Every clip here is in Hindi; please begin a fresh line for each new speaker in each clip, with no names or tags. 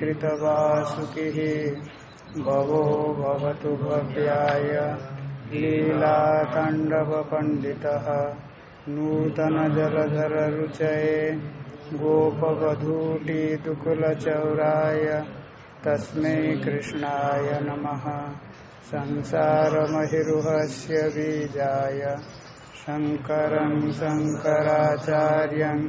कृतवासुकिः भवो भवतु भव्याय लीलाताण्डवपण्डितः। नूतनजलधररुचये गोपवधूटिदुकुलचौराय तस्मै कृष्णाय नमः। संसारमहिरुहस्य बीजाय शङ्करं शङ्कराचार्यम्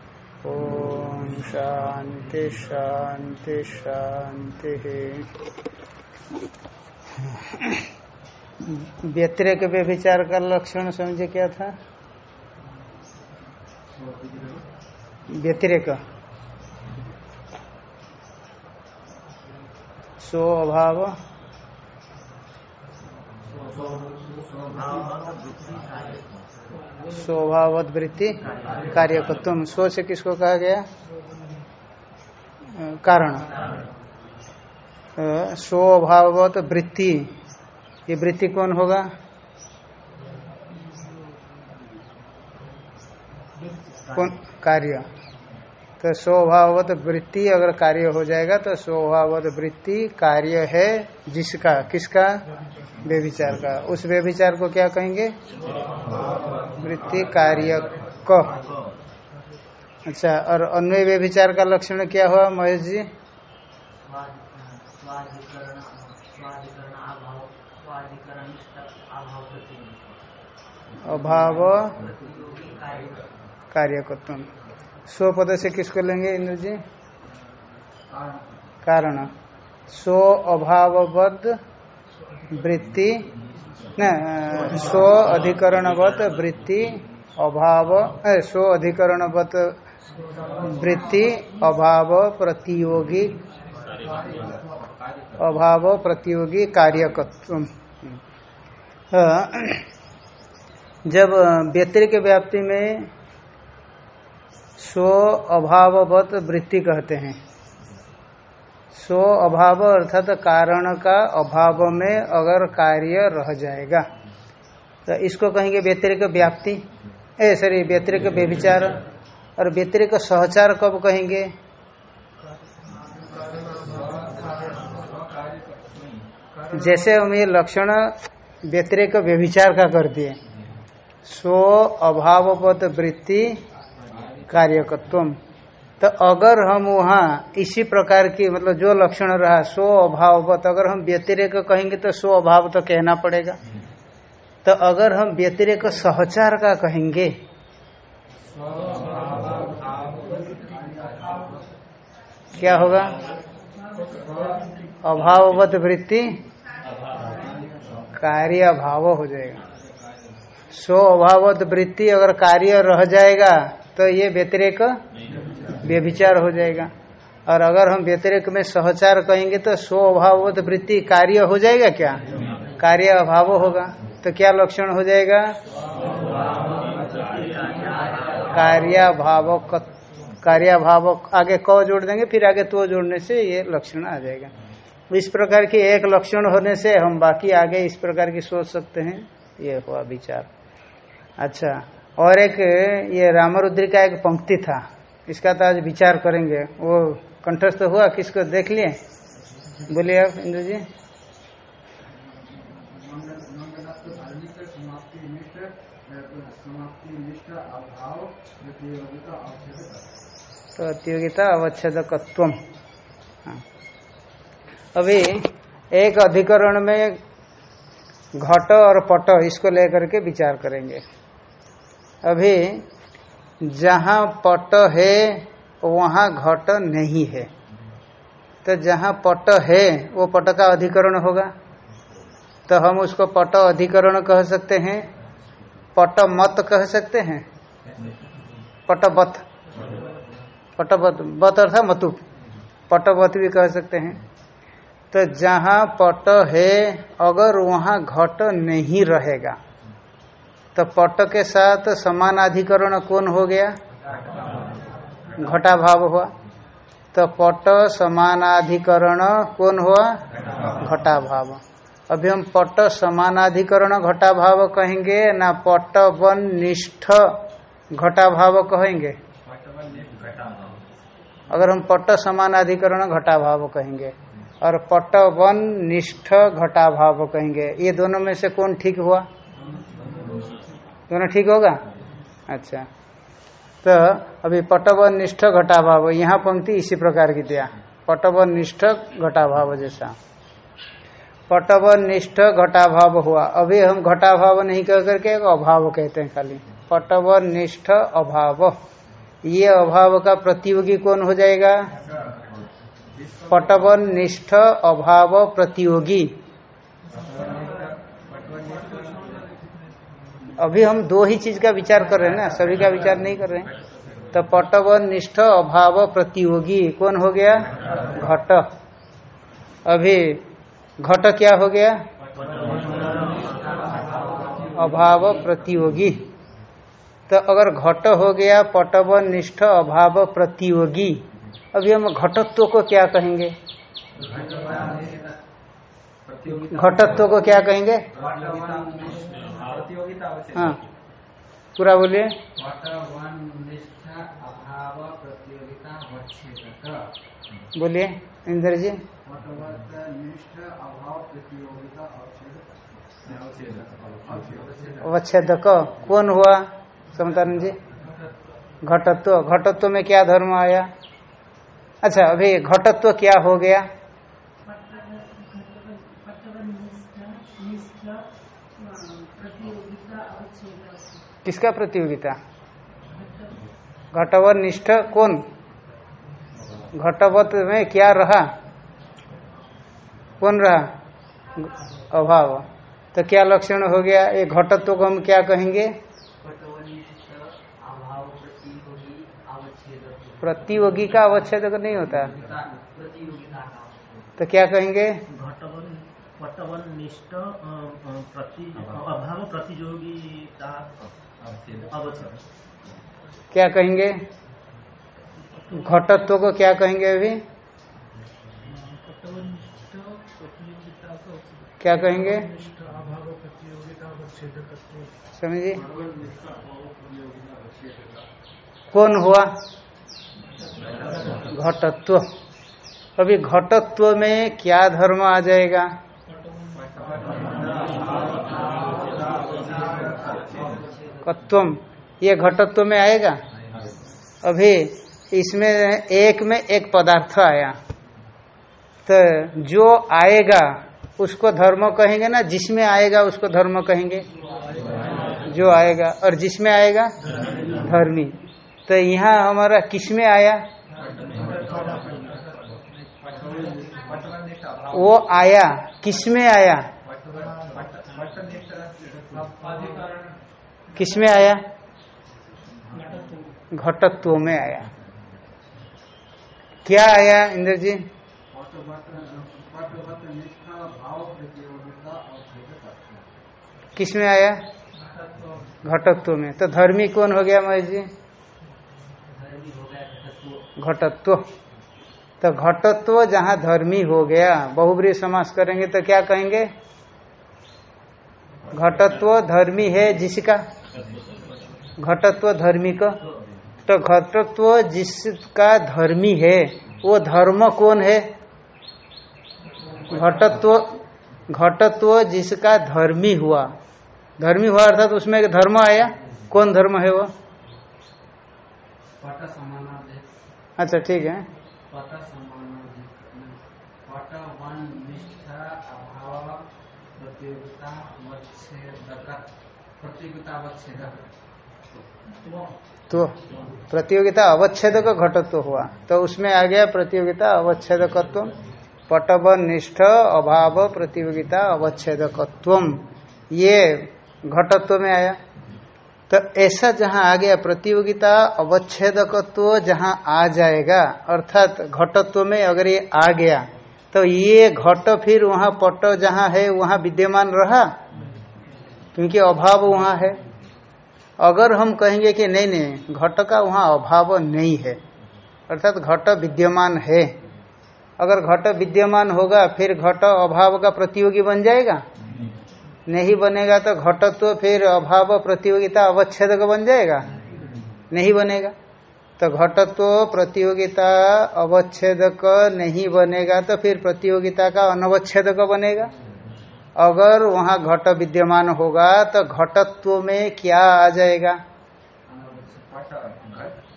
ॐ शांति शांति शान्तिः व्यतिरेक व्यभिचार का लक्षण समझे क्या था? व्यतिरेक। सो अभाव स्वभावत वृत्ति कार्यकत्व स्व से किसको कहा गया? कारण। स्वभावत वृत्ति। ये वृत्ति कौन होगा? कौन? कार्य। तो स्वभावत वृत्ति अगर कार्य हो जाएगा तो स्वभावत वृत्ति कार्य है जिसका, किसका? व्यभिचार का। उस व्यभिचार को क्या कहेंगे? वृत्ति कार्य क। अच्छा और अन्वय व्यभिचार का लक्षण क्या हुआ, महेश जी? अभाव कार्यकत्व स्व पद से किसको लेंगे इंद्र जी? कारण। स्व अभावबद्ध वृत्ति, न, स्व अधिकरणवत वृत्ति, अभाव स्व अधिकरणवत वृत्ति, अभाव प्रतियोगी अभाव प्रतियोगी कार्यकत्व। जब व्यतिरिक व्याप्ति में स्व अभाववत वृत्ति कहते हैं। स्व अभाव अर्थात कारण का अभाव में अगर कार्य रह जाएगा। तो इसको कहेंगे व्यतिरिक व्याप्ति। ए सॉरी व्यतिरिक व्यभिचार और व्यतिरिक सहचार कब कहेंगे? जैसे हम ये लक्षण व्यतिरिक व्यभिचार का कर दिए। स्व अभावपत वृत्ति कार्यकत्व तो अगर हम वहाँ इसी प्रकार की मतलब जो लक्षण रहा स्व अभावपत अगर हम व्यतिरेक कहेंगे तो स्व अभाव तो कहना पड़ेगा। तो अगर हम व्यतिरेक सहचार का कहेंगे, क्या होगा? अभाववत वृत्ति कार्य अभाव हो जाएगा। स्व अभावत वृत्ति अगर कार्य रह जाएगा तो ये व्यतिरेक व्यभिचार हो जाएगा। और अगर हम व्यतिरेक में सहचार कहेंगे तो स्व अभावत वृत्ति कार्य हो जाएगा क्या? कार्य अभाव होगा। तो क्या लक्षण हो जाएगा? कार्याभाव कार्याभाव आगे क जोड़ देंगे, फिर आगे तो जोड़ने से ये लक्षण आ जाएगा। इस प्रकार की एक लक्षण होने से हम बाकी आगे इस प्रकार की सोच सकते हैं। ये हुआ विचार। अच्छा। और एक ये रामरुद्री का एक पंक्ति था। इसका तो आज विचार करेंगे। वो कंठस्थ हुआ, किसको देख लिए? बोलिए आप इंद्र जी तो अतियोगिता अवच्छेदकत्व हाँ। अभी एक अधिकरण में घट और पट, इसको लेकर के विचार करेंगे। अभी जहाँ पट है, वहाँ घट नहीं है। तो जहाँ पट है, वो पट का अधिकरण होगा। तो हम उसको पट अधिकरण कह सकते हैं। पट मत कह सकते हैं। पटबत पटबत बत। अर्थात मतु। पटबत भी कह सकते हैं। तो जहाँ पट है, अगर वहाँ घट नहीं रहेगा। तो पट के साथ समानाधिकरण कौन हो गया? घटा भाव हुआ। तो पट समानाधिकरण कौन हुआ? घटा भाव। अभी हम पट समानाधिकरण घटा भाव कहेंगे ना पट वन निष्ठ घटा भाव कहेंगे? अगर हम पट समानाधिकरण घटा भाव कहेंगे और पट वन निष्ठ घटा भाव कहेंगे, ये दोनों में से कौन ठीक हुआ? दोनों ठीक होगा? अच्छा। तो अभी पटवन निष्ठ घटा भाव यहाँ पंक्ति इसी प्रकार की दिया। पटवन निष्ठ घटा भाव जैसा। पटवन निष्ठ घटा भाव हुआ। अभी हम घटा भाव नहीं कह करके एक अभाव कहते हैं खाली। पटव निष्ठ अभाव। ये अभाव का प्रतियोगी कौन हो जाएगा? पटवन निष्ठ अभाव प्रतियोगी। अभी हम दो ही चीज़ का विचार कर रहे हैं ना, सभी का विचार नहीं कर रहे हैं। तो पटव निष्ठ अभाव प्रतियोगी, कौन हो गया? घट। अभी घट क्या हो गया? अभाव प्रतियोगी। तो अगर घट हो गया पटवन निष्ठ अभाव प्रतियोगी, अभी हम घटत्व को क्या कहेंगे? घटत्व को क्या कहेंगे? हाँ। पूरा बोलिए। बोलिए इंद्र जी। अवच्छेद कौन हुआ समतारण जी? घटत्व। घटत्व में क्या धर्म आया? अच्छा अभी घटत्व क्या हो गया? किसका प्रतियोगिता? घटवत निष्ठ कौन? घटवत में क्या रहा? कौन रहा? अभाव। तो क्या लक्षण हो गया? ये घटत्व को हम क्या कहेंगे? प्रतियोगी का अवच्छेद नहीं होता तो क्या कहेंगे?
पटवन
क्या कहेंगे? घटत्व को क्या कहेंगे अभी? क्या कहेंगे? समझिए कौन हुआ? घटत्व। अभी घटत्व में क्या धर्म आ जाएगा? कत्वम ये घटत्व में आएगा? अभी इसमें एक में एक पदार्थ आया। तो जो आएगा, उसको धर्म कहेंगे ना? जिसमें आएगा, उसको धर्म कहेंगे। जो आएगा, और जिसमें आएगा? धर्मी। तो यहाँ हमारा किसमें आया? वो आया। किसमें आया? किसमें आया? घटत्व में आया। क्या आया इंद्र जी? किसमें आया? घटत्व में। तो धर्मी कौन हो गया महेश जी? घटत्व। तो घटत्व जहाँ धर्मी हो गया बहुब्री समास करेंगे तो क्या कहेंगे? घटत्व धर्मी है जिसका? घटत्व धर्मी का तो घटत्व जिसका धर्मी है वो धर्म कौन है? घटत्व घटत्व जिसका धर्मी हुआ। धर्मी हुआ अर्थात तो उसमें एक धर्म आया। कौन धर्म है वो? अच्छा ठीक है। तो प्रतियोगिता अवच्छेद का घटत्व हुआ। तो उसमें आ गया प्रतियोगिता अवच्छेदकत्व पटव निष्ठ अभाव प्रतियोगिता अवच्छेदकत्व ये घटत्व में आया। तो ऐसा जहाँ आ गया प्रतियोगिता अवच्छेदकत्व जहाँ आ जाएगा, अर्थात घटत्व में अगर ये आ गया तो ये घट फिर वहाँ पट जहाँ है, वहाँ विद्यमान रहा? क्योंकि अभाव वहाँ है। अगर हम कहेंगे कि नहीं नहीं, घट का वहाँ अभाव नहीं है। अर्थात घट विद्यमान है। अगर घट विद्यमान होगा, फिर घट अभाव का प्रतियोगी बन जाएगा? नहीं बनेगा तो घटत्व तो फिर अभाव प्रतियोगिता अवच्छेद का बन जाएगा? नहीं बनेगा। तो घटत्व तो प्रतियोगिता अवच्छेदक नहीं बनेगा तो फिर प्रतियोगिता का अनवच्छेदक बनेगा? अगर वहाँ घट विद्यमान होगा तो घटत्व में क्या आ जाएगा?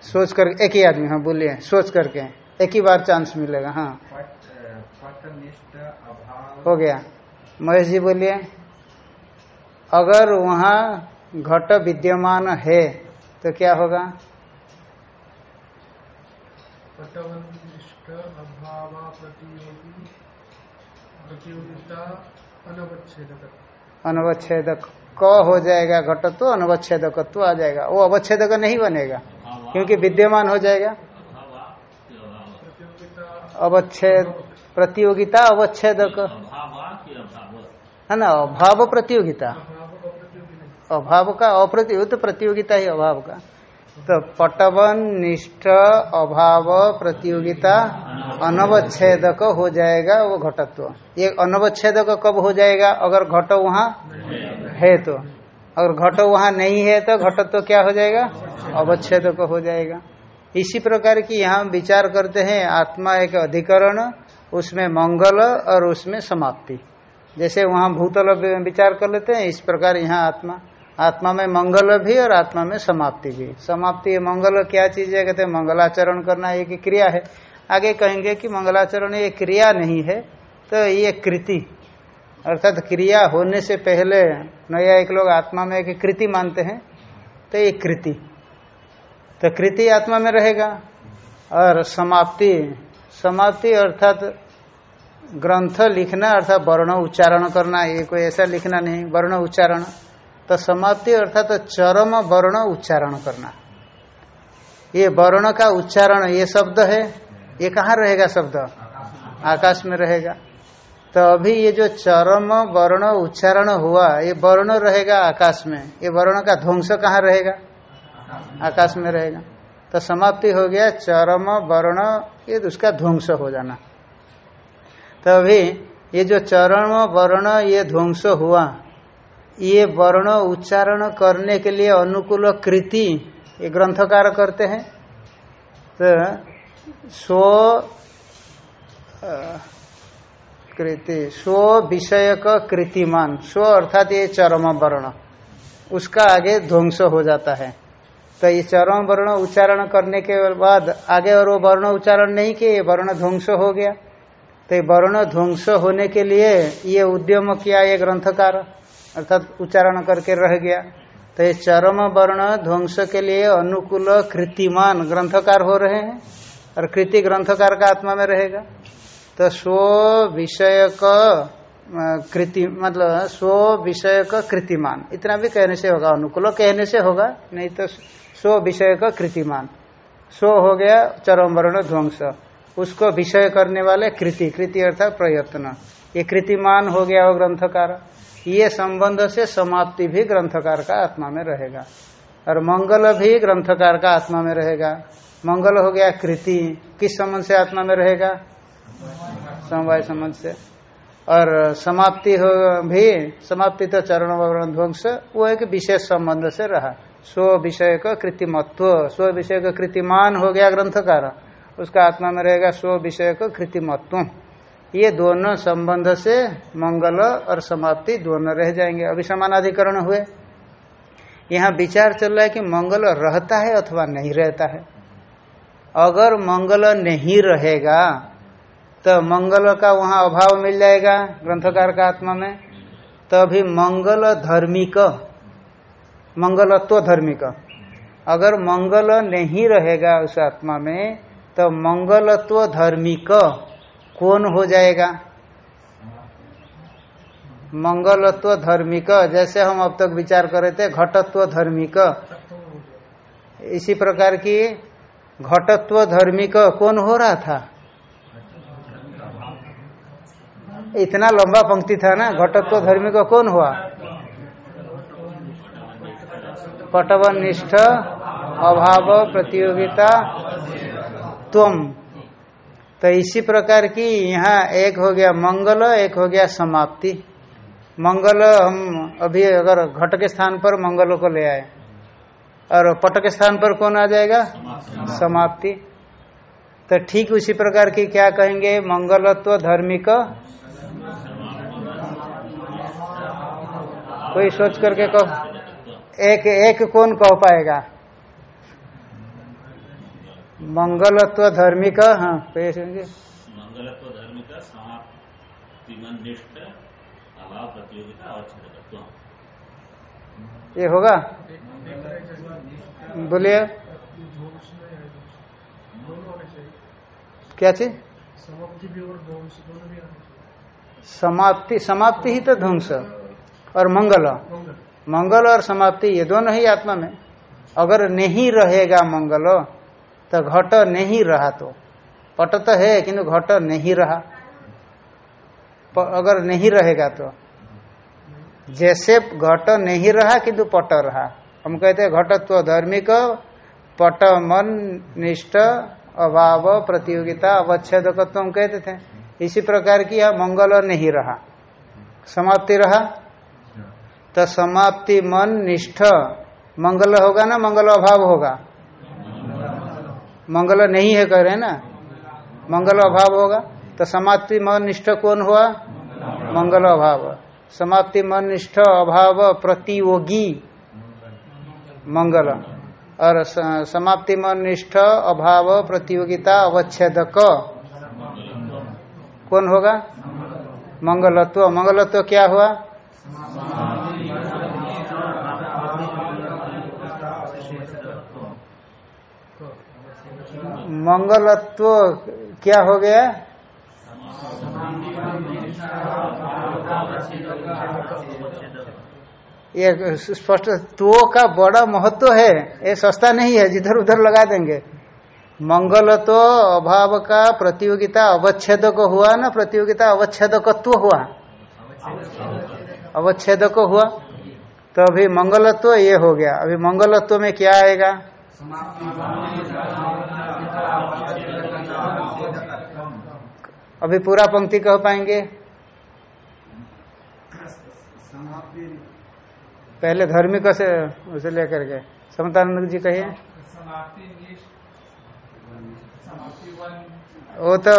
सोच कर, एक ही आदमी हाँ बोलिए, सोच करके। एक ही बार चांस मिलेगा हाँ। हो गया। महेश जी, बोलिए। अगर वहाँ घट विद्यमान है तो क्या होगा?
प्रतियोगिता अनवच्छेदक
अनवच्छेदक। क हो जाएगा घटत्व तो अनवच्छेदकत्व आ जाएगा। वो अवच्छेदक नहीं बनेगा क्योंकि विद्यमान हो जाएगा।
प्रतियोगिता।
अवच्छेद प्रतियोगिता अवच्छेदक। है ना अभाव प्रतियोगिता।
अभाव
का अप्रति तो प्रतियोगिता ही अभाव का। तो पटवन, निष्ठ, अभाव, प्रतियोगिता, अनवच्छेदक हो जाएगा वो घटत्व। ये अनवच्छेदक कब हो जाएगा? अगर घट वहाँ है तो। अगर घट वहाँ नहीं है तो घटत्व क्या हो जाएगा? अवच्छेदक हो जाएगा। इसी प्रकार की यहाँ विचार करते हैं, आत्मा एक अधिकरण, उसमें मंगल और उसमें समाप्ति। जैसे वहाँ भूतल विचार कर लेते हैं, इस प्रकार यहाँ आत्मा आत्मा में मंगल भी और आत्मा में समाप्ति भी। समाप्ति मंगल क्या चीज़ है? कहते हैं मंगलाचरण करना एक क्रिया है। आगे कहेंगे कि मंगलाचरण ये क्रिया नहीं है तो ये कृति। अर्थात क्रिया होने से पहले नया एक लोग आत्मा में एक कृति मानते हैं तो ये कृति। तो कृति आत्मा में रहेगा और समाप्ति। समाप्ति अर्थात ग्रंथ लिखना अर्थात वर्ण उच्चारण करना, ये कोई ऐसा लिखना नहीं, वर्ण उच्चारण। तो समाप्ति अर्थात तो चरम वर्ण उच्चारण करना। ये वर्ण का उच्चारण, ये शब्द है, ये कहाँ रहेगा शब्द? आकाश में रहेगा। तो अभी ये जो चरम वर्ण उच्चारण हुआ, ये वर्ण रहेगा आकाश में। ये वर्ण का ध्वंस कहाँ रहेगा? आकाश में रहेगा। तो समाप्ति हो गया, चरम वर्ण, ये उसका ध्वंस हो जाना। तो अभी ये जो चरम वर्ण, ये ध्वंस हुआ ये वर्ण उच्चारण करने के लिए अनुकूल कृति ये ग्रंथकार करते हैं। तो स्व कृति, स्व विषय का कृतिमान, स्व अर्थात ये चरम वर्ण, उसका आगे ध्वंस हो जाता है। तो ये चरम वर्ण उच्चारण करने के बाद आगे और वो वर्ण उच्चारण नहीं किए वर्ण ध्वंस हो गया। तो वर्ण ध्वंस होने के लिए ये उद्यम किया ये ग्रंथकार। अर्थात उच्चारण करके रह गया। तो ये चरम वर्ण ध्वंस के लिए अनुकूल कृतिमान ग्रंथकार हो रहे हैं और कृति ग्रंथकार का आत्मा में रहेगा। तो स्व विषय कृति मतलब स्व विषय कृतिमान। इतना भी कहने से होगा, अनुकूल कहने से होगा, नहीं तो स्व विषय कृतिमान। स्व हो गया चरम वर्ण ध्वंस। उसको विषय करने वाले कृति कृति अर्थात प्रयत्न। ये कृतिमान हो गया वो ग्रंथकार। ये संबंध से समाप्ति भी ग्रंथकार का आत्मा में रहेगा। और मंगल भी ग्रंथकार का आत्मा में रहेगा। मंगल हो गया कृति। किस संबंध से आत्मा में रहेगा? समवाय संबंध से। और समाप्ति हो भी, समाप्ति तो चरण वर्ण ध्वंस वो एक विशेष संबंध से रहा। स्व विषय का कृतिमत्व, स्व विषय का कृतिमान हो गया ग्रंथकार। उसका आत्मा में रहेगा स्व विषय का कृतिमत्व। ये दोनों संबंध से मंगल और समाप्ति दोनों रह जाएँगे। अभी समानाधिकरण हुए। यहाँ विचार चल रहा है कि मंगल रहता है अथवा नहीं रहता है। अगर मंगल नहीं रहेगा तो मंगल का वहाँ अभाव मिल जाएगा ग्रंथकार का आत्मा में। तो अभी मंगल धार्मिक, मंगलत्व धार्मिक। अगर मंगल नहीं रहेगा उस आत्मा में तो मंगलत्व धार्मिक। कौन हो जाएगा? मंगलत्व धर्मिक, जैसे हम अब तक विचार कर रहे थे, घटत्व धर्मिक। इसी प्रकार की घटत्व धर्मिक कौन हो रहा था? इतना लंबा पंक्ति था ना, घटत्व धर्मी का कौन हुआ? पटवन निष्ठ अभाव, प्रतियोगिता तुम तो इसी प्रकार की यहाँ एक हो गया मंगल एक हो गया समाप्ति। मंगल हम अभी अगर घट के स्थान पर मंगल को ले आए। और पट के स्थान पर कौन आ जाएगा? समाप्ति। तो ठीक उसी प्रकार की क्या कहेंगे? मंगलत्व धार्मिक। कोई सोच करके कह। एक एक कौन कह पाएगा? मंगलत्व धार्मिक हाँ कोई सुनिए
मंगलत्व धर्म का प्रतियोगिता
ये होगा? बोलिए। क्या चीज़?
समाप्ति भी और ध्वंस भी
समाप्ति समाप्ति ही तो ध्वंस और मंगल।
मंगल
और समाप्ति ये दोनों ही आत्मा में। अगर नहीं रहेगा मंगल तो घट नहीं रहा तो। पट तो है, किंतु घट नहीं रहा। अगर नहीं रहेगा तो। जैसे घट नहीं रहा, किंतु पट रहा। हम कहते हैं घटत्व धार्मिक, पट मन निष्ठ, अभाव, प्रतियोगिता, अवच्छेदकत्व हम कहते थे। इसी प्रकार की यह मंगल नहीं रहा। समाप्ति रहा। तो समाप्ति मन निष्ठ, मंगल होगा ना, मंगल अभाव होगा। मंगल नहीं है कह रहे ना? मंगल अभाव होगा। तो समाप्ति मन निष्ठ कौन हुआ? मंगल अभाव। समाप्ति मन निष्ठ अभाव प्रतियोगी। मंगल। और समाप्ति मन निष्ठ अभाव प्रतियोगिता अवच्छेदक। कौन होगा? मंगलत्व। मंगलत्व क्या हुआ? मंगलत्व क्या हो गया? ये स्पष्ट तो का बड़ा महत्व है, ये सस्ता नहीं है, जिधर उधर लगा देंगे। मंगल तो अभाव का प्रतियोगिता, अवच्छेदक हुआ ना, प्रतियोगिता अवच्छेदकत्व हुआ? अवच्छेदक हुआ। तो अभी मंगलत्व ये हो गया। अभी मंगलत्व में क्या आएगा? अभी पूरा पंक्ति कह पाएँगे? पहले धार्मिक से, उसे लेकर के। समतानंद जी कहिए। वो तो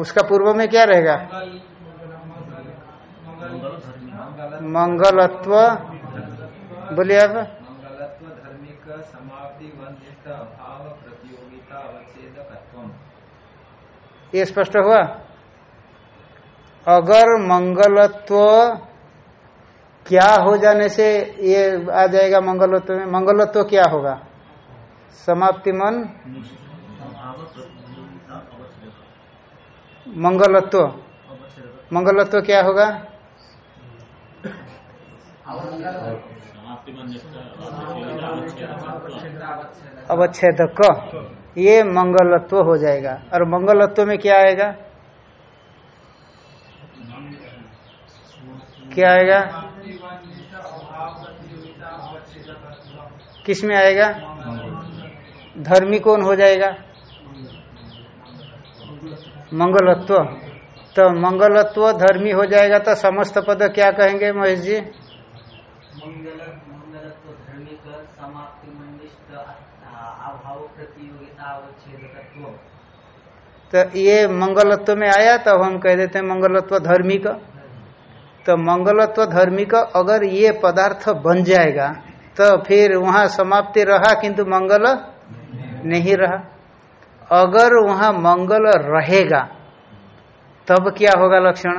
उसका पूर्व में क्या रहेगा? मंगलत्व। बोलिए आप।
वंशिष्ठ प्रतियोगिता अवच्छेदकत्व
ये स्पष्ट हुआ? अगर मंगलत्व क्या हो जाने से ये आ जाएगा मंगलत्व में। मंगलत्व क्या होगा? समाप्ति मन। मंगलत्व। मंगलत्व क्या होगा?
अवच्छेदकत्व
अवच्छेदक ये मंगलत्व हो जाएगा। और मंगलत्व में क्या आएगा? क्या आएगा? किसमें आएगा? धर्मी कौन हो जाएगा? मंगलत्व। तो मंगलत्व धर्मी हो जाएगा तो समस्त पद क्या कहेंगे महेश जी
मंगल मंगलत्व धार्मिक समाप्ति मंडिष्ट अभाव प्रतियोगिता अवच्छेदकत्व
तो ये मंगलत्व में आया, तब हम कह देते हैं मंगलत्व धार्मिक तो मंगलत्व धार्मिक अगर ये पदार्थ बन जाएगा तो फिर वहाँ समाप्ति रहा, किंतु मंगल नहीं रहा। अगर वहाँ मंगल रहेगा, तब क्या होगा लक्षण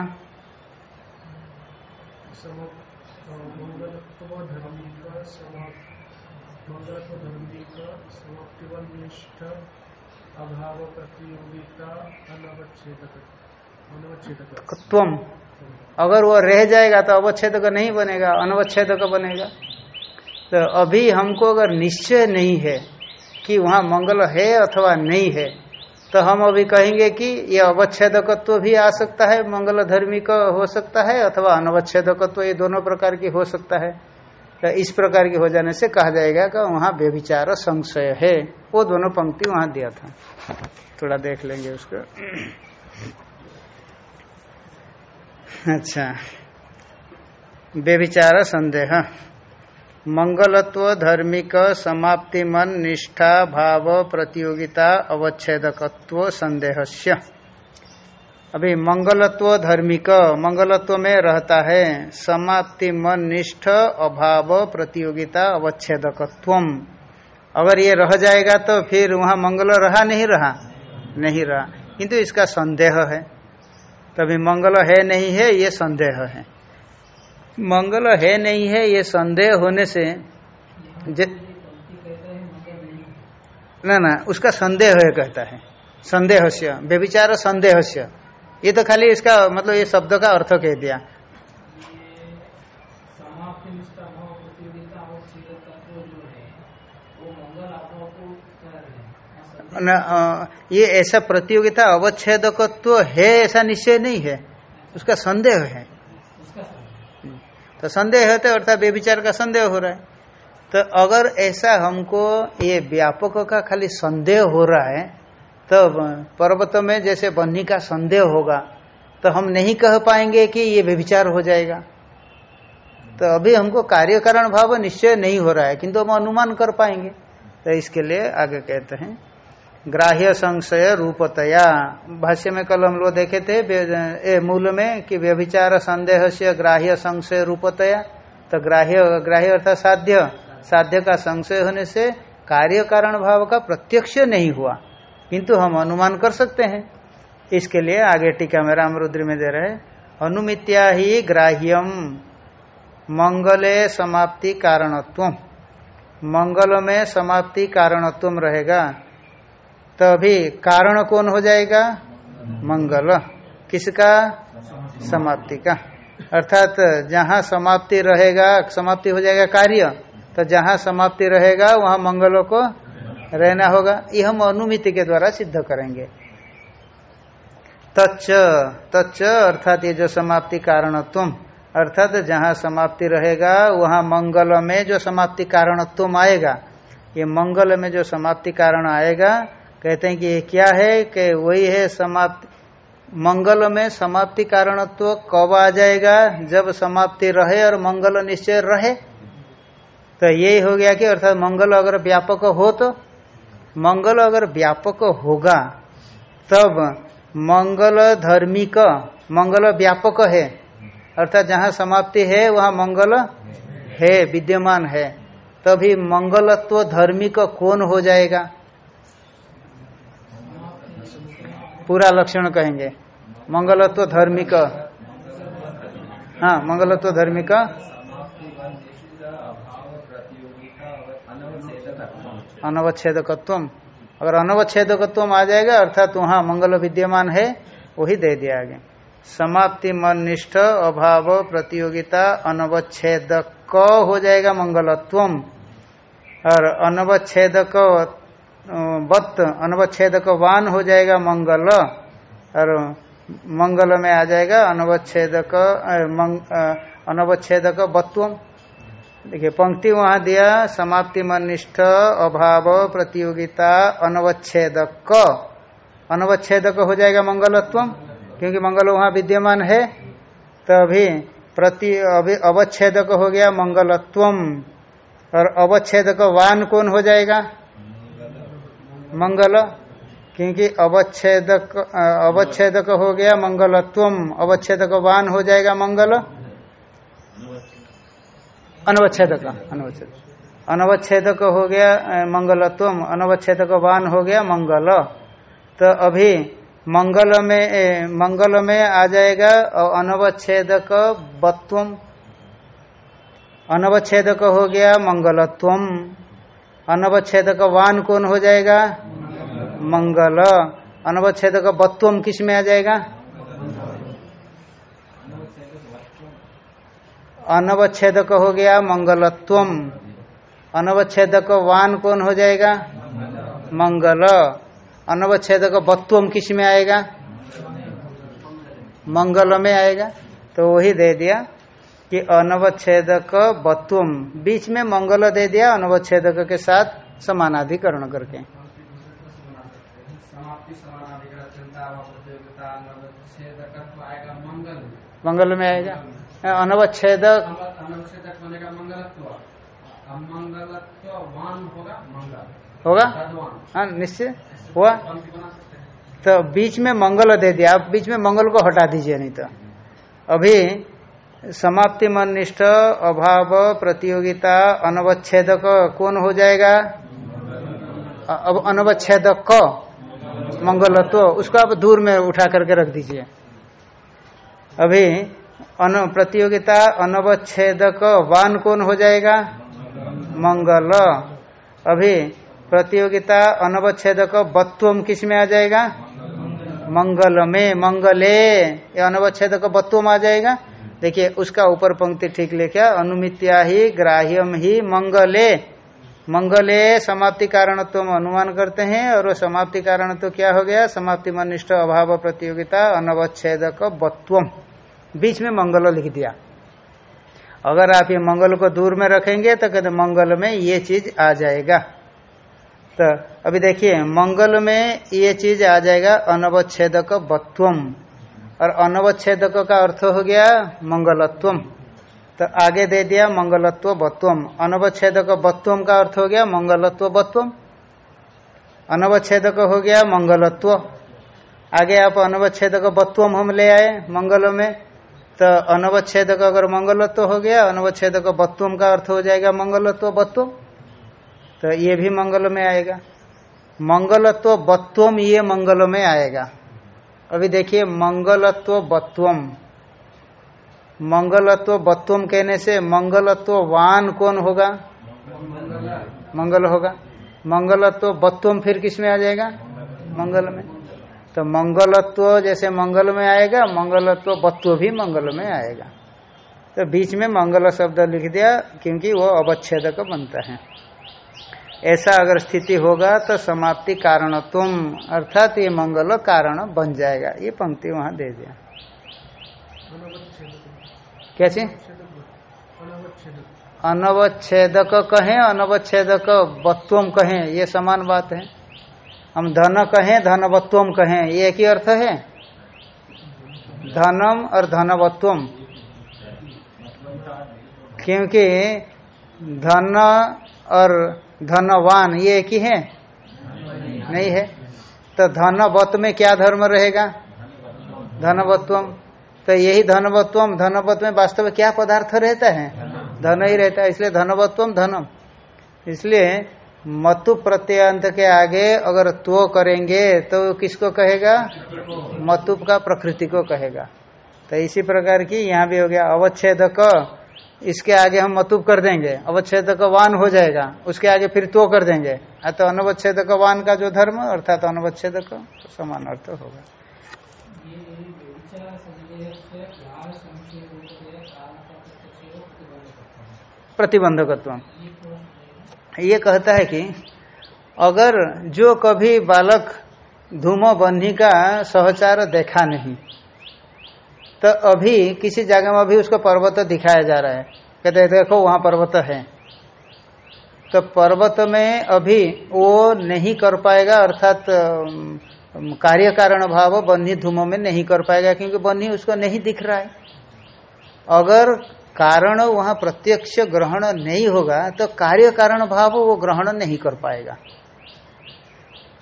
सम- मंगलत्व धर्मी का समाप्त मंगलत्व धर्मी का समाप्तिवन निष्ठ अभाव प्रतियोगिता
अगर वो रह जाएगा तो अवच्छेदक नहीं बनेगा, अनवच्छेदक बनेगा। तो अभी हमको अगर निश्चय नहीं है कि वहाँ मंगल है अथवा नहीं है तो हम अभी कहेंगे कि ये अवच्छेदकत्व भी आ सकता है मंगल धर्मी का हो सकता है अथवा अनवच्छेदकत्व, ये दोनों प्रकार की हो सकता है। तो इस प्रकार की हो जाने से कहा जाएगा कि वहाँ व्यभिचार संशय है। वो दोनों पंक्ति वहाँ दिया था। थोड़ा देख लेंगे उसको। अच्छा। व्यभिचार संदेह। मंगलत्व, धार्मिक समाप्ति मन निष्ठा, भाव, प्रतियोगिता, अवच्छेदकत्व, संदेहस्य। अभी मंगलत्व, धार्मिक, मंगलत्व में रहता है। समाप्ति मन निष्ठ, अभाव, प्रतियोगिता अवच्छेदकत्व अगर ये रह जाएगा तो फिर वहाँ मंगल रहा नहीं रहा? नहीं रहा। किंतु इसका संदेह है। तभी मंगल है नहीं है, ये संदेह है। मंगल है नहीं है, ये संदेह होने से. ना ना, उसका संदेह है कहता है। संदेह से व्यविचार संदेह से ये तो खाली इसका मतलब ये शब्द का अर्थ कह दिया
समाप्ति निष्ठा भाव प्रतियोगिता और सीरत तत्व जो है वो मंगल आत्मा को कह रहे हैं यहाँ संदेह
न, अ, ये ऐसा प्रतियोगिता, अवच्छेदकत्व है ऐसा निश्चय नहीं है। उसका संदेह है। तो संदेह है तो अर्थात बेविचार का संदेह हो रहा है। तो अगर ऐसा हमको ये व्यापक का खाली संदेह हो रहा है तो पर्वत में जैसे बन्ही का संदेह होगा तो हम नहीं कह पाएँगे कि ये व्यभिचार हो जाएगा। तो अभी हमको कार्य कारण भाव निश्चय नहीं हो रहा है, किंतु हम अनुमान कर पाएँगे। तो इसके लिए आगे कहते हैं। ग्राह्य संशय रूपतया। भाष्य में कल हम लोग देखे थे ए, मूल में कि व्यभिचार संदेह से ग्राह्य संशय रूपतया। तो ग्राह्य ग्राह्य अर्थात साध्य। साध्य का संशय होने से कार्य कारण भाव का प्रत्यक्ष नहीं हुआ। किंतु हम अनुमान कर सकते हैं। इसके लिए आगे टीका में रामरुद्र में दे रहे अनुमित्या ही ग्राह्यम मंगले समाप्ति कारणत्व मंगल में समाप्ति कारणत्व रहेगा। तभी कारण कौन हो जाएगा? मंगल। किसका? समाप्ति का। अर्थात जहाँ समाप्ति रहेगा, समाप्ति हो जाएगा कार्य। तो जहाँ समाप्ति रहेगा, वहाँ मंगलों को रहना होगा। ये हम अनुमिति के द्वारा सिद्ध करेंगे। तच्च तच्च, अर्थात ये जो समाप्ति कारणत्व अर्थात जहाँ समाप्ति रहेगा, वहाँ मंगल में जो समाप्ति कारणत्व आएगा, ये मंगल में जो समाप्ति कारण आएगा कहते हैं कि क्या है कि वही है समाप्ति, मंगल में समाप्ति कारणत्व कब आ जाएगा? जब समाप्ति रहे और मंगल निश्चय रहे। तो यही हो गया कि अर्थात मंगल अगर व्यापक हो तो मंगल अगर व्यापक होगा, तब मंगल धार्मिक, मंगल व्यापक है। अर्थात जहाँ समाप्ति है, वहाँ मंगल है, विद्यमान है। तभी मंगलत्व धार्मिक कौन हो जाएगा? पूरा लक्षण कहेंगे। मंगलत्व धार्मिक। हाँ मंगलत्व धार्मिक। अनवच्छेदकत्व अगर अनवच्छेदकत्व आ जाएगा, अर्थात वहाँ मंगल विद्यमान है, वही दे दिया आगे। समाप्ति मन निष्ठ अभाव प्रतियोगिता अनवच्छेदक हो जाएगा मंगलत्व और अनवच्छेदक वत्त अनवच्छेदक वान हो जाएगा मंगल, और मंगल में आ जाएगा अनवच्छेदक अनवच्छेदक वत्वम देखिए, पंक्ति वहाँ दिया, समाप्ति मनिष्ठ, अभाव, प्रतियोगिता, अनवच्छेदक। अनवच्छेदक हो जाएगा मंगलत्व, क्योंकि मंगल वहाँ विद्यमान है। तभी प्रति, अभी, अवच्छेदक हो गया मंगलत्वम और अवच्छेदक वान कौन हो जाएगा? मंगल, क्योंकि अवच्छेदक अवच्छेदक हो गया मंगलत्वम, अवच्छेदक वान हो जाएगा मंगल। अनवच्छेदक, अनवच्छेद। अनवच्छेदक हो गया मंगलत्वम, अनवच्छेदक वान हो गया मंगल। तो अभी मंगल में मंगल में आ जाएगा अनवच्छेदक बत्वम। अनवच्छेदक हो गया मंगलत्वम। अनवच्छेदक वान कौन हो जाएगा? मंगल। अनवच्छेद का बत्वम किसमें आ जाएगा? अनवच्छेदक हो गया मंगलत्वम। अनवच्छेदक वान कौन हो जाएगा? मंगल। अनवच्छेद का बत्वम किसमें आएगा? मंगल में आएगा। तो वही दे दिया। कि अनवच्छेद बत्वम बीच में मंगल दे दिया अनवच्छेद के साथ समानाधिकरण करके।
मंगल
मंगल में आएगा। अनवच्छेद
अनवच्छेदक। होगा? मंगल
हाँ निश्चय। हुआ? तो बीच में मंगल दे दिया। आप बीच में मंगल को हटा दीजिए नहीं तो। अभी समाप्ति मन निष्ठ अभाव, प्रतियोगिता, अनवच्छेदक, कौन हो जाएगा? अब अनवच्छेदक क मंगलत्व, उसको आप दूर में उठा करके रख दीजिए। अभी, अन, प्रतियोगिता, अनवच्छेदक, वान कौन हो जाएगा? मंगल। अभी, प्रतियोगिता, अनवच्छेदक, बत्वम किसमें आ जाएगा? मंगल में, मंगले, ये अनवच्छेदक, बत्वम आ जाएगा? देखिए, उसका ऊपर पंक्ति ठीक लिखा, अनुमित्या ही, ग्राह्यम ही, मंगले। मंगले समाप्ति कारणत्व हम अनुमान करते हैं, और वो समाप्ति कारण तो क्या हो गया? समाप्ति मनिष्ठ अभाव प्रतियोगिता अनवच्छेदक बत्वम। बीच में मंगल लिख दिया। अगर आप ये मंगल को दूर में रखेंगे तो कहते मंगल में ये चीज़ आ जाएगा। तो अभी देखिए, मंगल में ये चीज़ आ जाएगा अनवच्छेदक बत्वम। और अनवच्छेदक का अर्थ हो गया मंगलत्वम। तो आगे दे दिया मंगलत्व बत्वम अनवच्छेदक बत्वम का अर्थ हो गया मंगलत्व बत्वम अनवच्छेदक हो गया मंगलत्व। आगे आप अनवच्छेदक बत्वम हम ले आए मंगल में। तो अनवच्छेदक अगर मंगलत्व हो गया, अनवच्छेदक बत्वम का अर्थ हो जाएगा मंगलत्व बत्वम तो ये भी मंगल में आएगा। मंगलत्व बत्वम ये मंगल में आएगा। अभी देखिए, मंगलत्व बत्वम। मंगलत्व बत्वम कहने से मंगलत्व वान कौन होगा? मंगल होगा। मंगलत्व बत्वम फिर किसमें आ जाएगा? मंगल में। तो मंगलत्व जैसे मंगल में आएगा, मंगलत्व बत्व भी मंगल में आएगा। तो बीच में मंगल शब्द लिख दिया, क्योंकि वो अवच्छेदक बनता है। ऐसा अगर स्थिति होगा तो समाप्ति कारणत्व अर्थात ये मंगल कारण बन जाएगा। ये पंक्ति वहाँ दे दिया। क्या अनवच्छेदक कहें, अनवच्छेदक बत्वम कहें, ये समान बात है। हम धन कहें, धनवत्वम कहें, ये एक ही अर्थ है? धनम और धनवत्वम। क्योंकि धन और धनवान, ये एक ही है? नहीं है? तो धनवत में क्या धर्म रहेगा? धनवत्वम। तो यही धनवत्वम, धनवत में वास्तव में क्या पदार्थ रहता है? धन ही रहता है, इसलिए धनवत्वम धनम। इसलिए मतु प्रत्यंत के आगे अगर त्व करेंगे तो किसको कहेगा? मतुप का प्रकृति को कहेगा। तो इसी प्रकार की यहाँ भी हो गया अवच्छेद इसके आगे हम मतुब कर देंगे। अवच्छेद का वान हो जाएगा। उसके आगे फिर तो कर देंगे। तो अनवच्छेद का वान का जो धर्म अर्थात तो अनवच्छेद का तो समान अर्थ होगा
प्रतिबंधकत्व। ये
कहता है कि अगर जो कभी बालक धूमो बन्ही का सहचार देखा नहीं तो अभी, किसी जगह में अभी उसको पर्वत दिखाया जा रहा है। कहते हैं, देखो वहाँ पर्वत है। तो पर्वत में अभी वो नहीं कर पाएगा, अर्थात कार्य कारण भाव बन्ही धूमो में नहीं कर पाएगा, क्योंकि बन्ही उसको नहीं दिख रहा है। अगर कारण वहाँ प्रत्यक्ष ग्रहण नहीं होगा तो कार्य कारण भाव वो ग्रहण नहीं कर पाएगा।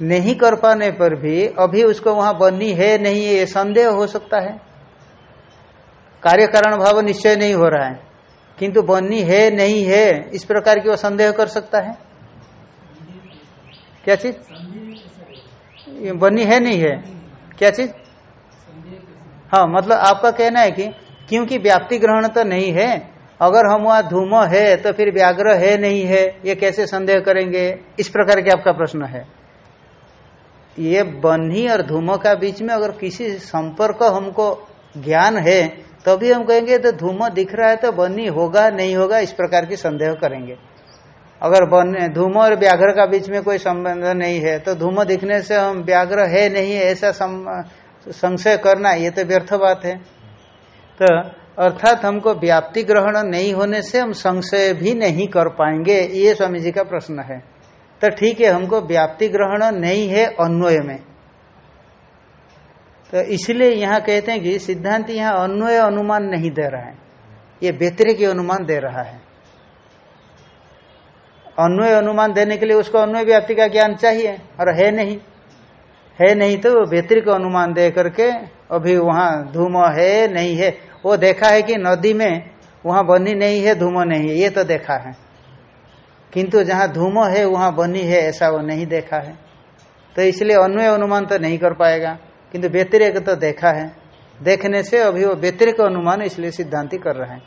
नहीं कर पाने पर भी अभी उसको वहाँ बनी है नहीं, ये संदेह हो सकता है। कार्य कारण भाव निश्चय नहीं हो रहा है। किंतु बनी है, नहीं है, इस प्रकार की वो संदेह कर सकता है? क्या चीज़? बनी है, नहीं है। क्या चीज़? हाँ मतलब आपका कहना है कि क्योंकि व्याप्ति ग्रहण तो नहीं है, अगर हम वहाँ धूम है तो फिर व्याग्रह है, नहीं है, ये कैसे संदेह करेंगे? इस प्रकार के आपका प्रश्न है। ये बन्ही और धूमो का बीच में अगर किसी संपर्क हमको ज्ञान है तभी हम कहेंगे तो धूमो दिख रहा है तो बनी होगा, नहीं होगा, इस प्रकार की संदेह करेंगे. अगर वन धूम और व्याघ्र का बीच में कोई संबंध नहीं है तो धूम दिखने से हम व्याघ्र है नहीं, ऐसा संशय करना, ये तो व्यर्थ बात है। तो अर्थात हमको व्याप्ति ग्रहण नहीं होने से हम संशय भी नहीं कर पाएँगे, ये स्वामी जी का प्रश्न है। तो ठीक है, हमको व्याप्ति ग्रहण नहीं है अन्वय में। तो इसलिए यहाँ कहते हैं कि सिद्धांत यहाँ अन्वय अनुमान नहीं दे रहा है। ये व्यतिरिक अनुमान दे रहा है। अन्वय अनुमान देने के लिए उसको अन्वय व्याप्ति का ज्ञान चाहिए, और है नहीं। है नहीं तो व्यतिरिक अनुमान दे करके अभी वहाँ धूम है, नहीं है। वो देखा है कि नदी में वहाँ बनी नहीं है, धूम नहीं है। ये तो देखा है। किंतु जहाँ धूम है, वहाँ बनी है, ऐसा वो नहीं देखा है। तो इसलिए अन्वय अनुमान तो नहीं कर पाएगा। किंतु व्यतिरेक तो देखा है। देखने से अभी वो व्यतिरिक अनुमान इसलिए सिद्धांति कर रहे हैं।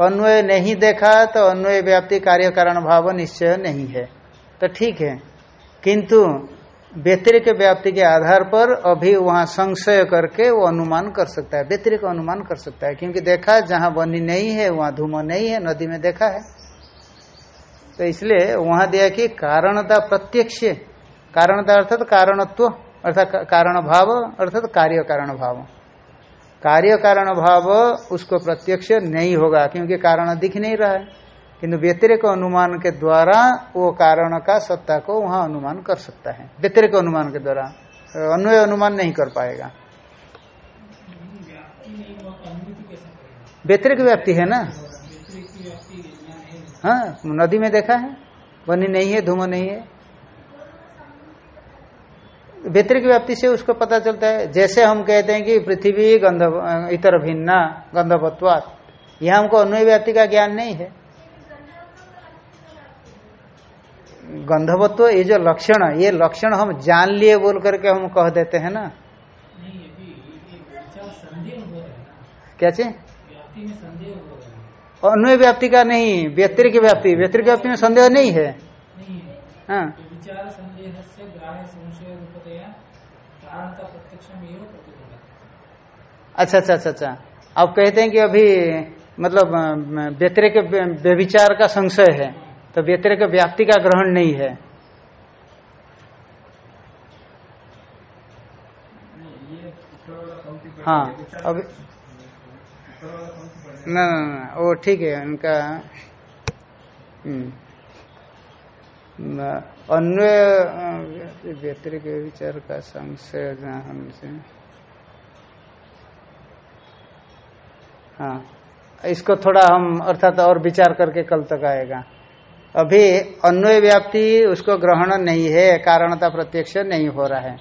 अन्वय नहीं देखा तो अन्वय व्याप्ति कार्य कारण भाव निश्चय नहीं है। तो ठीक है। किंतु व्यतिरिक व्याप्ति के आधार पर अभी वहाँ संशय करके वो अनुमान कर सकता है। व्यतिरिक अनुमान कर सकता है। क्योंकि देखा जहाँ बनी नहीं है, वहाँ धूम नहीं है, नदी में देखा है। तो इसलिए वहाँ दिया कि कारणता प्रत्यक्ष कारणता अर्थात कारणत्व। अर्थात कारण भाव अर्थात कार्य कारण भाव कार्य कारण भाव उसको प्रत्यक्ष नहीं होगा, क्योंकि कारण दिख नहीं रहा है। किंतु व्यतिरिक अनुमान के द्वारा वो कारण का सत्ता को वहाँ अनुमान कर सकता है। व्यतिरिक अनुमान के द्वारा, अन्वय अनुमान नहीं कर पाएगा।
तो
व्यतिरिक व्याप्ति है ना?
है
हाँ नदी में देखा है? वनी नहीं है धूम नहीं है। व्यतिरिक व्याप्ति से उसको पता चलता है। जैसे हम कहते हैं कि पृथ्वी गंध, इतर भिन्ना गंधवत्वात। यह हमको अन्वय व्याप्ति का ज्ञान नहीं है। गंधवत्व, ये जो लक्षण, ये लक्षण हम जान लिए बोल करके हम कह देते हैं ना। क्या चीज़? अन्वय व्याप्ति का नहीं, व्यतिरिक व्याप्ति। व्यतिरिक व्याप्ति में संदेह नहीं है।
है
हाँ
तो विचार संदेह से ग्राह्य संशय रूपतया कारण का प्रत्यक्ष में एवं
अच्छा अच्छा अच्छा अच्छा। आप कहते हैं कि अभी मतलब व्यतिरिक व्य- व्यभिचार का संशय है तो व्यतिरिक व्याप्ति का ग्रहण नहीं है। हाँ अभी ना ना ना वो ठीक है उनका हम्म। अन्वय व्यतिरिक व्यभिचार का संशय जहाँ हमसे। हाँ इसको थोड़ा हम अर्थात और विचार करके कल तक आएगा। अभी अन्वय व्याप्ति उसको ग्रहण नहीं है, कारणता प्रत्यक्ष नहीं हो रहा है।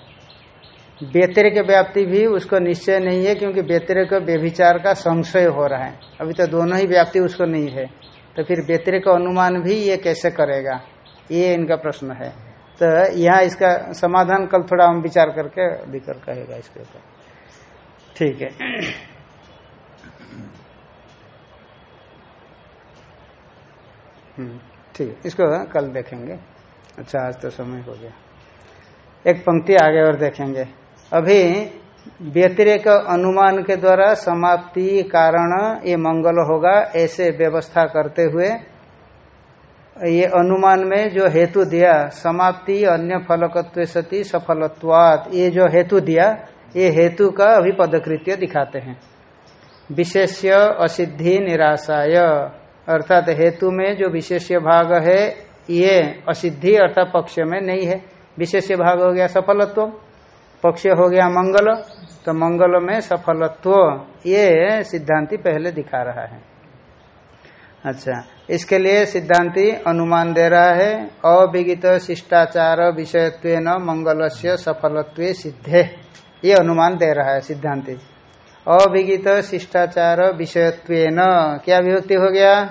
व्यतिरिक व्याप्ति भी उसको निश्चय नहीं है, क्योंकि व्यतिरिक व्यभिचार का संशय हो रहा है। अभी तो दोनों ही व्याप्ति उसको नहीं है। तो फिर व्यतिरिक अनुमान भी ये कैसे करेगा? ये इनका प्रश्न है। तो यहाँ इसका समाधान कल थोड़ा हम विचार करके विकर कहेगा इसके ऊपर। ठीक है। हम्म, ठीक है। इसको कल देखेंगे। अच्छा आज तो समय हो गया। एक पंक्ति आगे और देखेंगे। अभी व्यतिरेक अनुमान के द्वारा समाप्ति कारण ये मंगल होगा ऐसे व्यवस्था करते हुए ये अनुमान में जो हेतु दिया, समाप्ति, अन्य फलकत्व सती, सफलत्वात, ये जो हेतु दिया, ये हेतु का अभी पदकृत्य दिखाते हैं। विशेष्य असिद्धि निराशाय, अर्थात हेतु में जो विशेष्य भाग है, ये असिद्धि अर्थात पक्ष में नहीं है। विशेष्य भाग हो गया सफलत्व, पक्ष हो गया मंगल तो मंगल में सफलत्व, ये सिद्धांति पहले दिखा रहा है। अच्छा इसके लिए सिद्धांति अनुमान दे रहा है अविगित शिष्टाचार विषयत्व न मंगल से सफलत्व सिद्धे। ये अनुमान दे रहा है सिद्धांति अविगित शिष्टाचार विषयत्व न क्या विभक्ति हो गया?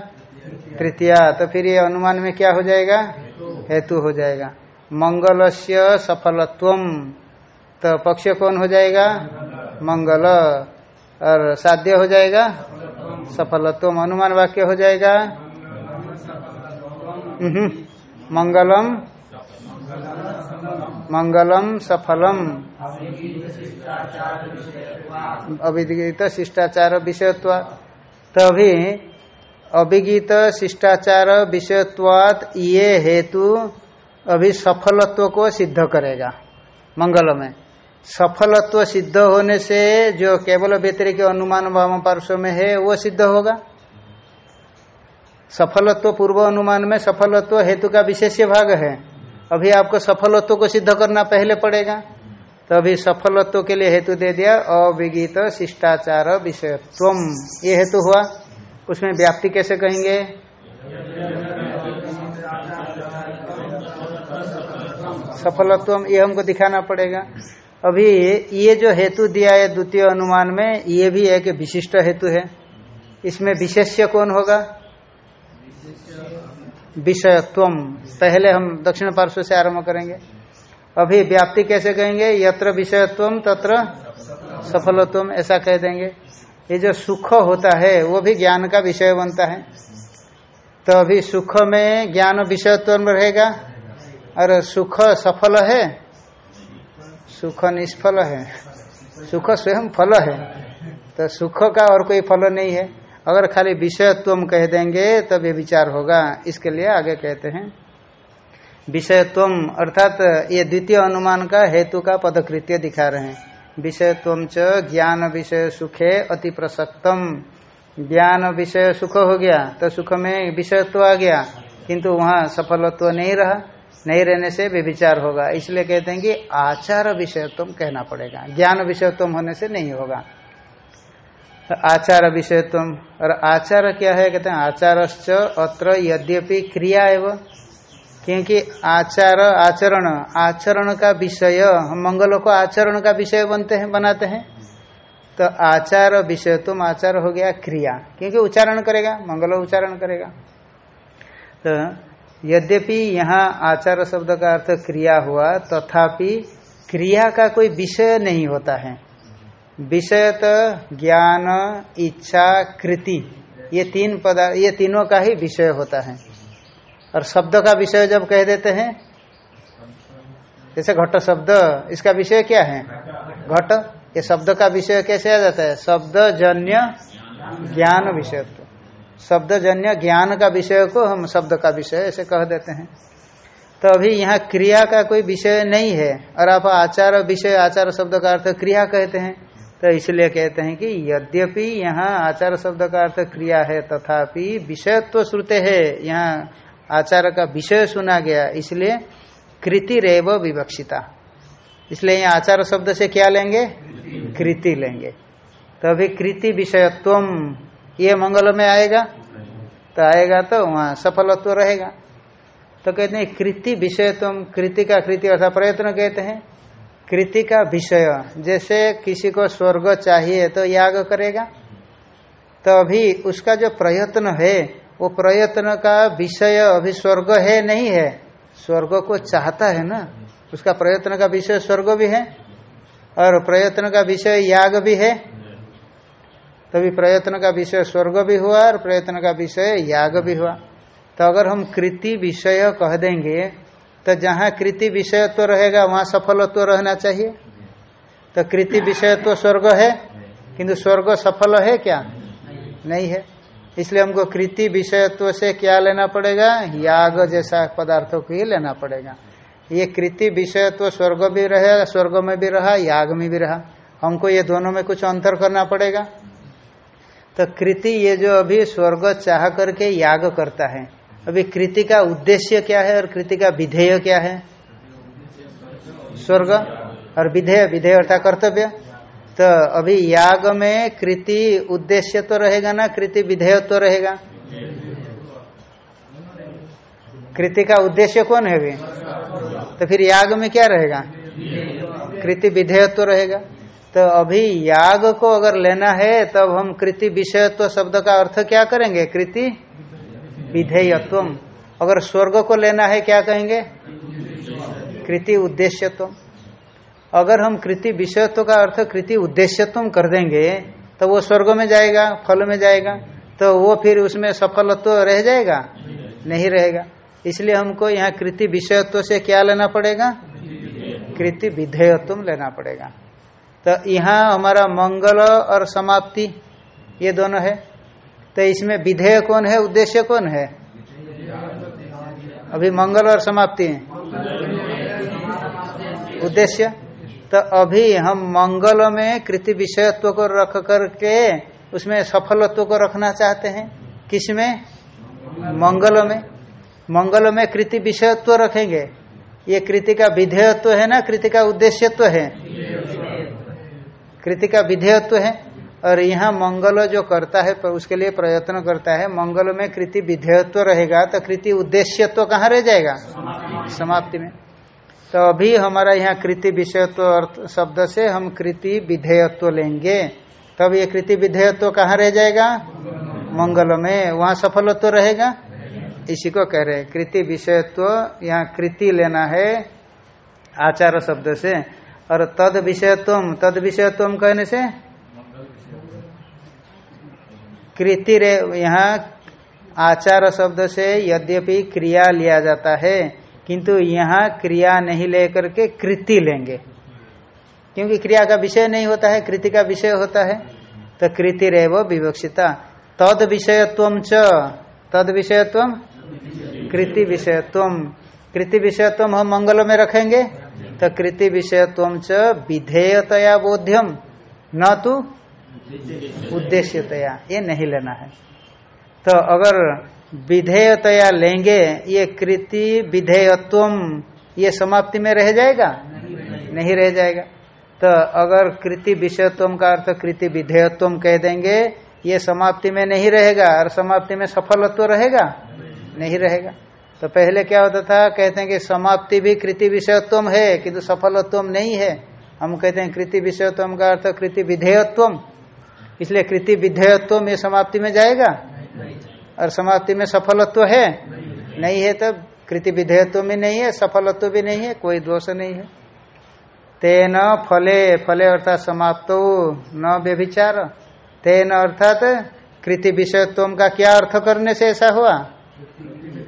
तृतीया। तो फिर ये अनुमान में क्या हो जाएगा? हेतु हो जाएगा। मंगल से सफलत्व। तो पक्ष कौन हो जाएगा? मंगल। और साध्य हो जाएगा? सफलत्व। अनुमान वाक्य हो जाएगा? मंगलम। मंगलम सफलम। अविदित शिष्टाचार विषयत्व तभी अभी अभिगीत शिष्टाचार विषयत्वात ये हेतु अभी सफलत्व को सिद्ध करेगा। मंगल में सफलत्व सिद्ध होने से जो केवल व्यतिरिक अनुमान वाम पार्श्व में है, वो सिद्ध होगा। सफलत्व पूर्व अनुमान में सफलत्व हेतु का विशेष भाग है। अभी आपको सफलत्व को सिद्ध करना पहले पड़ेगा। तो अभी सफलत्व के लिए हेतु दे दिया, अविगीत शिष्टाचार विषय विषयत्व ये हेतु हुआ। उसमें व्याप्ति कैसे कहेंगे? सफलत्व ये हमको दिखाना पड़ेगा। अभी ये जो हेतु दिया है द्वितीय अनुमान में, ये भी एक विशिष्ट हेतु है। इसमें विशेष्य कौन होगा? विषयत्व। पहले हम दक्षिण पार्श्व से आरंभ करेंगे। अभी व्याप्ति कैसे कहेंगे? यत्र विषयत्व, तत्र सफलत्व, ऐसा कह देंगे। ये जो सुख होता है, वो भी ज्ञान का विषय बनता है। तो अभी सुख में ज्ञान विषयत्व रहेगा। और सुख सफल है, सुख निष्फल है। सुख स्वयं फल है। तो सुख का और कोई फल नहीं है। अगर खाली विषयत्व कह देंगे, तब ये विचार होगा। इसके लिए आगे कहते हैं विषयत्व अर्थात ये द्वितीय अनुमान का हेतु का पदकृत्य दिखा रहे हैं। विषयत्व च ज्ञान विषय सुखे अति प्रसक्तम। ज्ञान विषय सुख हो गया तो सुख में विषयत्व आ गया, किंतु वहाँ सफलत्व नहीं रहा, नहीं रहने से विचार होगा। इसलिए कहते हैं कि आचार विषयत्व कहना पड़ेगा, ज्ञान विषयत्व होने से नहीं होगा। आचार विषयत्व और आचार क्या है? कहते हैं, आचारश्च अत्र यद्यपि क्रिया एवं। क्योंकि आचार, आचरण आचरण का विषय, हम मंगलों को आचरण का विषय बनते हैं, बनाते हैं। तो आचार विषय तुम आचार हो गया क्रिया। क्योंकि उच्चारण करेगा, मंगल उच्चारण करेगा। तो यद्यपि यहाँ आचार शब्द का अर्थ क्रिया हुआ, तथापि तो क्रिया का कोई विषय नहीं होता है। विषय तो ज्ञान, इच्छा, कृति, ये तीन पदार्थ ये तीनों का ही विषय होता है। और शब्द का विषय जब कह देते हैं, जैसे घट शब्द, इसका विषय क्या है? घट, ये शब्द का विषय कैसे आ जाता है? शब्द जन्य ज्ञान विषय। शब्द जन्य ज्ञान का विषय को हम शब्द का विषय ऐसे कह देते हैं। तो अभी यहाँ क्रिया का कोई विषय नहीं है, और आप आचार विषय, आचार शब्द का अर्थ क्रिया कहते हैं। तो इसलिए कहते हैं कि यद्यपि यहाँ आचार शब्द का अर्थ क्रिया है, तथापि विषयत्व श्रुते है। यहाँ आचार का विषय सुना गया, इसलिए कृति रेव विवक्षिता। इसलिए यहाँ आचार शब्द से क्या लेंगे? कृति लेंगे। तो अभी कृति विषयत्व ये मंगल में आएगा तो आएगा तो वहाँ सफलत्व रहेगा। तो कहते हैं कृति विषयत्व कृति का कृति अर्थात प्रयत्न कहते हैं। कृति का विषय। जैसे किसी को स्वर्ग चाहिए तो याग करेगा। तो अभी उसका जो प्रयत्न है, वो प्रयत्न का विषय अभी स्वर्ग है, नहीं है। स्वर्ग को चाहता है ना? उसका प्रयत्न का विषय स्वर्ग भी है, और प्रयत्न का विषय याग भी है। तभी प्रयत्न का विषय स्वर्ग भी हुआ, और प्रयत्न का विषय याग भी हुआ। तो अगर हम कृति विषय कह देंगे तो जहाँ कृति विषयत्व रहेगा, वहाँ सफलत्व रहना चाहिए। तो कृति विषयत्व स्वर्ग है, किंतु स्वर्ग सफल है क्या? नहीं है। इसलिए हमको कृति विषयत्व से क्या लेना पड़ेगा? याग जैसा पदार्थों को ही लेना पड़ेगा। ये कृति विषयत्व स्वर्ग भी रहे, स्वर्ग में भी रहा, याग में भी रहा। हमको ये दोनों में कुछ अंतर करना पड़ेगा। तो कृति ये जो अभी स्वर्ग चाह करके याग करता है अभी कृति का उद्देश्य क्या है और कृति का विधेय क्या है? स्वर्ग और विधेय विधेय अर्थात कर्तव्य। तो अभी याग में कृति उद्देश्य तो रहेगा ना? कृति विधेयत्व तो रहेगा? कृति का उद्देश्य कौन है अभी? तो फिर याग में क्या रहेगा? कृति विधेयत्व तो रहेगा। तो अभी याग को अगर लेना है, तब हम कृति विषयत्व शब्द का अर्थ क्या करेंगे? कृति विधेयत्व अगर स्वर्ग को लेना है, क्या कहेंगे? कृति उद्देश्यत्व अगर हम कृति विषयत्व का अर्थ कृति उद्देश्यत्व कर देंगे तो वो स्वर्ग में जाएगा, फल में जाएगा तो वो फिर उसमें सफलत्व रह जाएगा? नहीं रहेगा। इसलिए हमको यहाँ कृति विषयत्व से क्या लेना पड़ेगा? कृति विधेयत्व लेना पड़ेगा। तो यहाँ हमारा मंगल और समाप्ति, ये दोनों है। तो इसमें विधेय कौन है उद्देश्य कौन है? अभी मंगल और समाप्ति है। उद्देश्य? तो अभी हम मंगल में कृति विषयत्व को रख करके उसमें सफलत्व को रखना चाहते हैं। किसमें मंगल में। मंगल में कृति विषयत्व रखेंगे। ये कृति का विधेयत्व है ना? कृति का उद्देश्यत्व है। कृति का विधेयत्व है। और यहाँ मंगल जो करता है उसके लिए प्रयत्न करता है, मंगल में कृति विधेयत्व रहेगा तो कृति उद्देश्यत्व कहाँ रह जाएगा? समाप्ति में। तो अभी हमारा यहाँ कृति विषयत्व अर्थ शब्द से हम कृति विधेयत्व लेंगे। तब ये कृति विधेयत्व कहाँ रह जाएगा? मंगल में। वहाँ सफलत्व रहेगा? इसी को कह रहे कृति विषयत्व, यहाँ कृति लेना है आचार शब्द से। और तद विषयत्व तद विषयत्व कहने से? कृति रे, यहाँ आचार शब्द से यद्यपि क्रिया लिया जाता है, किंतु यहाँ क्रिया नहीं लेकर के कृति लेंगे। क्योंकि क्रिया का विषय नहीं होता है, कृति का विषय होता है तो कृति रेव विवक्षिता। तद विषयत्व च। तद विषयत्व? कृति विषयत्व। कृति विषयत्व हम मंगल में रखेंगे तो कृति विषयत्व च विधेयतया बोध्यम। न तो उद्देश्यतया, ये नहीं लेना है। तो अगर विधेयतया लेंगे, ये कृति विधेयत्व ये समाप्ति में रह जाएगा? नहीं रह जाएगा। तो अगर कृति विषयत्व का अर्थ कृति विधेयत्व कह देंगे, ये समाप्ति में नहीं रहेगा, और समाप्ति में सफलत्व रहेगा? नहीं रहेगा। तो पहले क्या होता था? कहते हैं कि समाप्ति भी कृति विषयत्व है, किंतु सफलत्व नहीं है। हम कहते हैं कृति विषयत्व का अर्थ कृति विधेयत्व इसलिए कृति विधेयत्व में समाप्ति में जाएगा? और समाप्ति में सफलत्व है? नहीं है तब। कृति विधेयत्व में नहीं है, सफलत्व भी नहीं है, कोई दोष नहीं है। तेन फले फले अर्थात समाप्त न व्यभिचार। तेन अर्थात कृति विषयत्व का क्या अर्थ करने से ऐसा हुआ?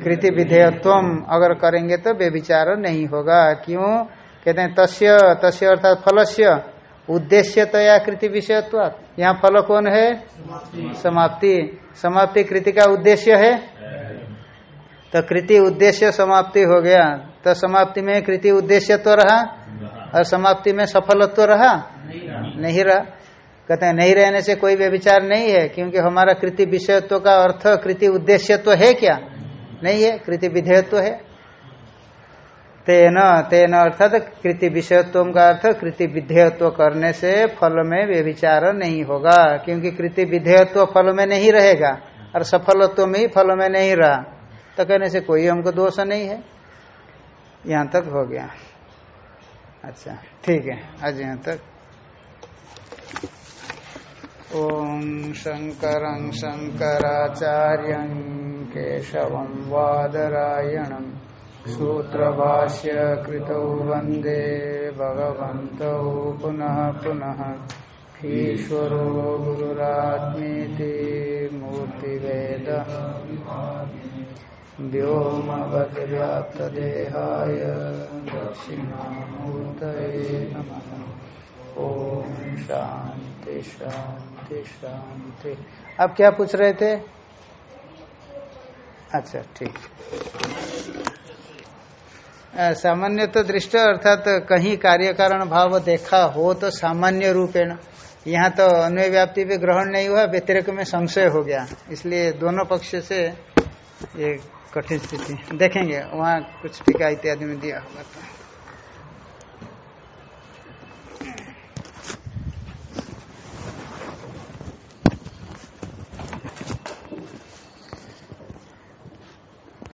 कृति विधेयत्व अगर करेंगे तो व्यभिचार नहीं होगा। क्यों? कहते हैं तस्य तस्य अर्थात फलस्य। उद्देश्यतया कृति विषयत्व। यहाँ फल कौन है? समाप्ति। समाप्ति। कृति का उद्देश्य है? तो कृति उद्देश्य समाप्ति हो गया। तो समाप्ति में कृति उद्देश्य तो रहा? और समाप्ति में सफलत्व रहा? नहीं रहा। कहते हैं नहीं रहने से कोई व्यविचार नहीं है क्योंकि हमारा कृति विषयत्व का अर्थ कृति उद्देश्यत्व है क्या? नहीं है। कृति विधेयत्व है। तेन तेन अर्थात कृति विषयत्व का अर्थ कृति विधेयत्व करने से फल में व्यभिचार नहीं होगा, क्योंकि कृति विधेयत्व फल में नहीं रहेगा, और सफलत्व में ही फल में नहीं रहा। तो कहने से कोई हमको दोष नहीं है। यहाँ तक हो गया। अच्छा ठीक है, आज यहाँ तक। ओम शंकर शंकराचार्य केशव वादरायणम। सूत्रभाष्य कृतौ वंदे भगवन्तौ पुनः पुनः ईश्वरो गुरुरात्मीति मूर्तिवेदः। व्योमवद्व्याप्तदेहाय दक्षिणामूर्तये नमः। ॐ शान्ति शान्ति शान्ति आप क्या पूछ रहे थे? अच्छा ठीक। सामान्य तो दृष्ट अर्थात तो कहीं कार्य कारण भाव देखा हो तो सामान्य रूपेण। यहाँ तो अन्य व्याप्ति भी ग्रहण नहीं हुआ, व्यतिरक में संशय हो गया। इसलिए दोनों पक्ष से ये कठिन स्थिति। देखेंगे, वहाँ कुछ टीका इत्यादि में दिया होगा